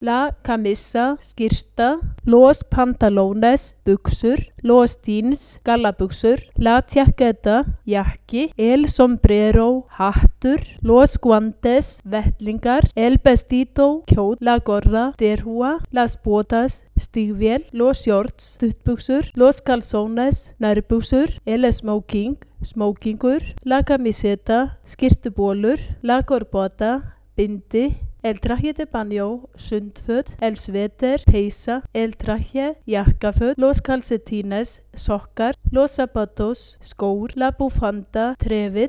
la camisa, skyrta, los pantalones, buksur, los jeans, gallabuksur, la tjakketa, jakki, el sombrero, hattur, los guantes, vettlingar, el vestido, kjól, la gorra, derhúa, las botas, stígvél, los shorts, stuttbuksur, los calzones, nærbuksur, el smoking, smokingur, la camiseta, skyrtubólur, la corbata, bindi, el traje de baño, sundföt, el sveter, peysa, el traje, jakkaföt, los calcetines, sokkar, los zapatos, skór, la bufanda, trefill,